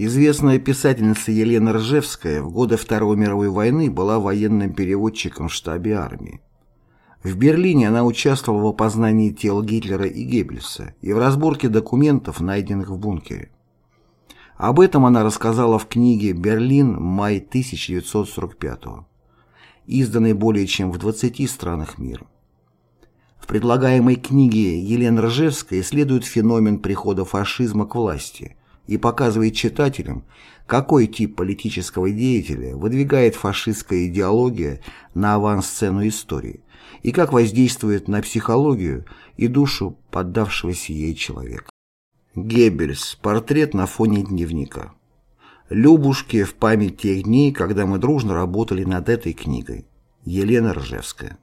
Известная писательница Елена Ржевская в годы Второй мировой войны была военным переводчиком в штабе армии. В Берлине она участвовала в опознании тел Гитлера и Геббельса и в разборке документов, найденных в бункере. Об этом она рассказала в книге «Берлин. Май 1945», изданной более чем в 20 странах мира. В предлагаемой книге Елена Ржевская исследует феномен прихода фашизма к власти и показывает читателям, какой тип политического деятеля выдвигает фашистская идеология на авансцену истории и как воздействует на психологию и душу поддавшегося ей человека. Геббельс. Портрет на фоне дневника. Любушке в память тех дней, когда мы дружно работали над этой книгой. Елена Ржевская.